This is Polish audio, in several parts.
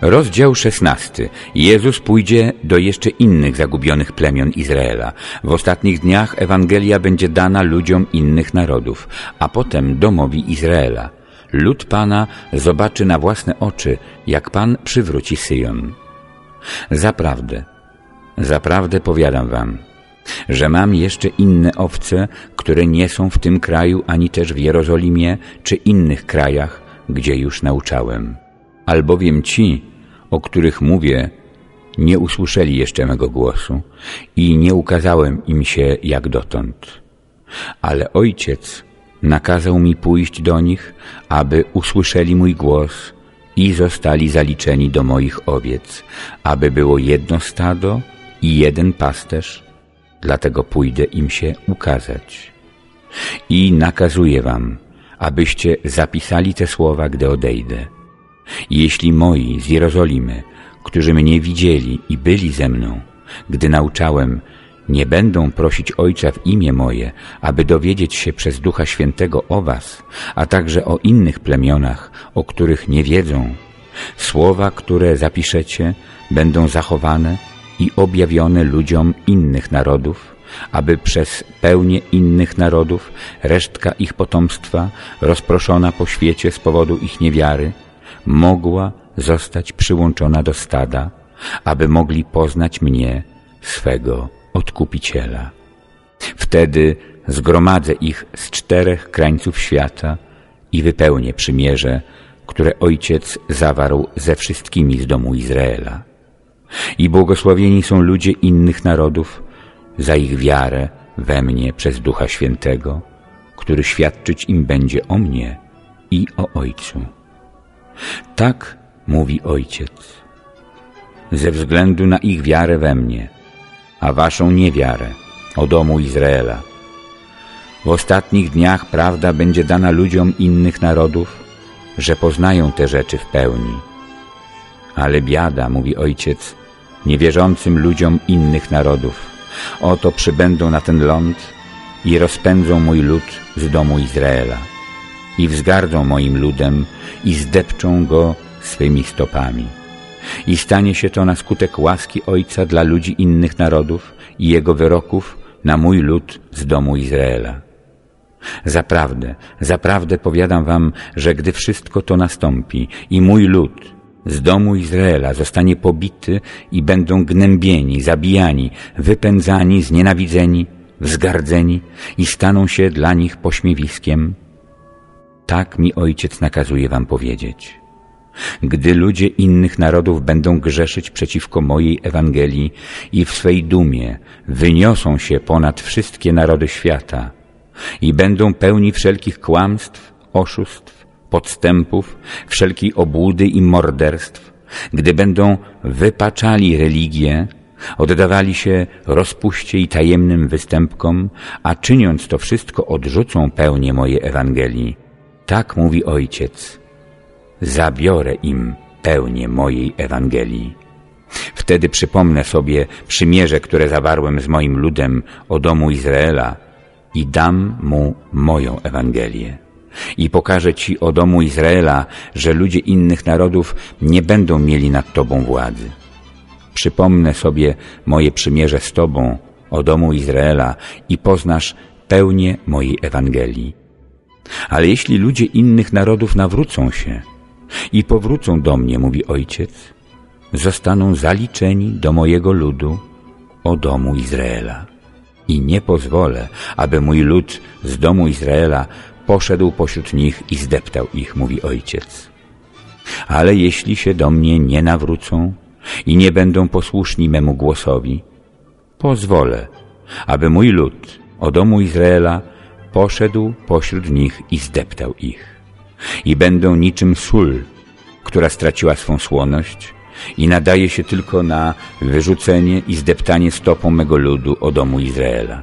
Rozdział szesnasty. Jezus pójdzie do jeszcze innych zagubionych plemion Izraela. W ostatnich dniach Ewangelia będzie dana ludziom innych narodów, a potem domowi Izraela. Lud Pana zobaczy na własne oczy, jak Pan przywróci Syjon. Zaprawdę, zaprawdę powiadam wam, że mam jeszcze inne owce, które nie są w tym kraju, ani też w Jerozolimie, czy innych krajach, gdzie już nauczałem albowiem ci, o których mówię, nie usłyszeli jeszcze mego głosu i nie ukazałem im się jak dotąd. Ale Ojciec nakazał mi pójść do nich, aby usłyszeli mój głos i zostali zaliczeni do moich owiec, aby było jedno stado i jeden pasterz, dlatego pójdę im się ukazać. I nakazuję wam, abyście zapisali te słowa, gdy odejdę jeśli moi z Jerozolimy, którzy mnie widzieli i byli ze mną, gdy nauczałem, nie będą prosić Ojca w imię moje, aby dowiedzieć się przez Ducha Świętego o was, a także o innych plemionach, o których nie wiedzą, słowa, które zapiszecie, będą zachowane i objawione ludziom innych narodów, aby przez pełnię innych narodów resztka ich potomstwa, rozproszona po świecie z powodu ich niewiary, mogła zostać przyłączona do stada, aby mogli poznać mnie, swego Odkupiciela. Wtedy zgromadzę ich z czterech krańców świata i wypełnię przymierze, które Ojciec zawarł ze wszystkimi z domu Izraela. I błogosławieni są ludzie innych narodów za ich wiarę we mnie przez Ducha Świętego, który świadczyć im będzie o mnie i o Ojcu. Tak mówi Ojciec. Ze względu na ich wiarę we mnie, a waszą niewiarę, o domu Izraela. W ostatnich dniach prawda będzie dana ludziom innych narodów, że poznają te rzeczy w pełni. Ale biada, mówi Ojciec, niewierzącym ludziom innych narodów. Oto przybędą na ten ląd i rozpędzą mój lud z domu Izraela i wzgardzą moim ludem i zdepczą go swymi stopami. I stanie się to na skutek łaski Ojca dla ludzi innych narodów i Jego wyroków na mój lud z domu Izraela. Zaprawdę, zaprawdę powiadam wam, że gdy wszystko to nastąpi i mój lud z domu Izraela zostanie pobity i będą gnębieni, zabijani, wypędzani, znienawidzeni, wzgardzeni i staną się dla nich pośmiewiskiem, tak mi Ojciec nakazuje wam powiedzieć. Gdy ludzie innych narodów będą grzeszyć przeciwko mojej Ewangelii i w swej dumie wyniosą się ponad wszystkie narody świata i będą pełni wszelkich kłamstw, oszustw, podstępów, wszelkiej obłudy i morderstw, gdy będą wypaczali religię, oddawali się rozpuście i tajemnym występkom, a czyniąc to wszystko odrzucą pełnię mojej Ewangelii, tak mówi Ojciec, zabiorę im pełnię mojej Ewangelii. Wtedy przypomnę sobie przymierze, które zawarłem z moim ludem o domu Izraela i dam mu moją Ewangelię. I pokażę Ci o domu Izraela, że ludzie innych narodów nie będą mieli nad Tobą władzy. Przypomnę sobie moje przymierze z Tobą, o domu Izraela i poznasz pełnię mojej Ewangelii. Ale jeśli ludzie innych narodów nawrócą się i powrócą do mnie, mówi Ojciec, zostaną zaliczeni do mojego ludu, o domu Izraela. I nie pozwolę, aby mój lud z domu Izraela poszedł pośród nich i zdeptał ich, mówi Ojciec. Ale jeśli się do mnie nie nawrócą i nie będą posłuszni memu głosowi, pozwolę, aby mój lud o domu Izraela poszedł pośród nich i zdeptał ich. I będą niczym sól, która straciła swą słoność i nadaje się tylko na wyrzucenie i zdeptanie stopą mego ludu o domu Izraela.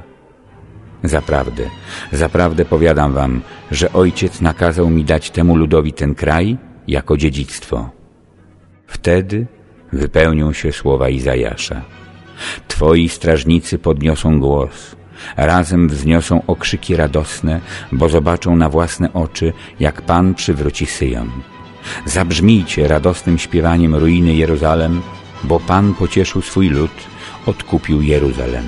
Zaprawdę, zaprawdę powiadam wam, że Ojciec nakazał mi dać temu ludowi ten kraj jako dziedzictwo. Wtedy wypełnią się słowa Izajasza. Twoi strażnicy podniosą głos, Razem wzniosą okrzyki radosne, bo zobaczą na własne oczy, jak Pan przywróci Syjon. Zabrzmijcie radosnym śpiewaniem ruiny Jeruzalem, bo Pan pocieszył swój lud, odkupił Jeruzalem.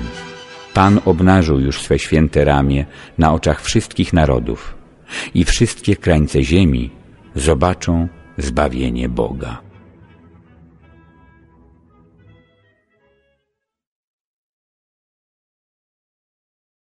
Pan obnażył już swe święte ramię na oczach wszystkich narodów i wszystkie krańce ziemi zobaczą zbawienie Boga.